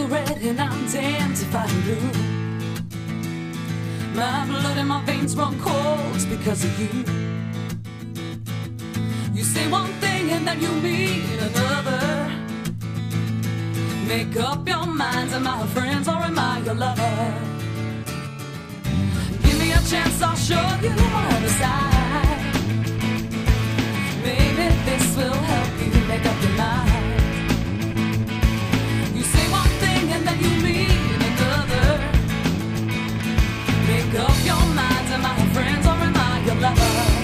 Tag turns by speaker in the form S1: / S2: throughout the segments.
S1: red and I'm damned if I blue. My blood and my veins run cold because of you. You say one thing and then you mean another. Make up your minds, am I a friend or am I your lover? Give me a chance, I'll show you my other side. Make up your minds, am I a friend or am I your lover?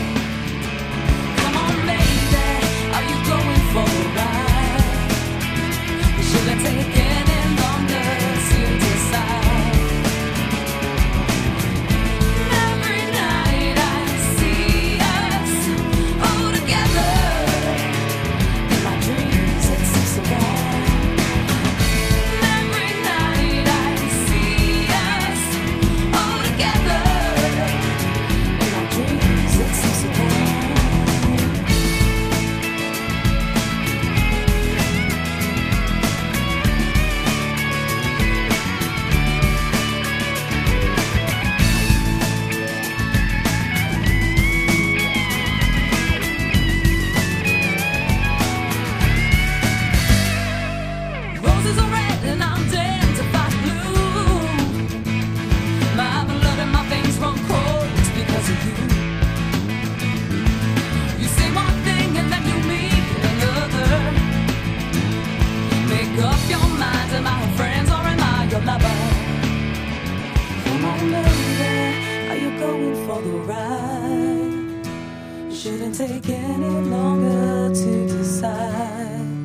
S1: Shouldn't take any longer to decide.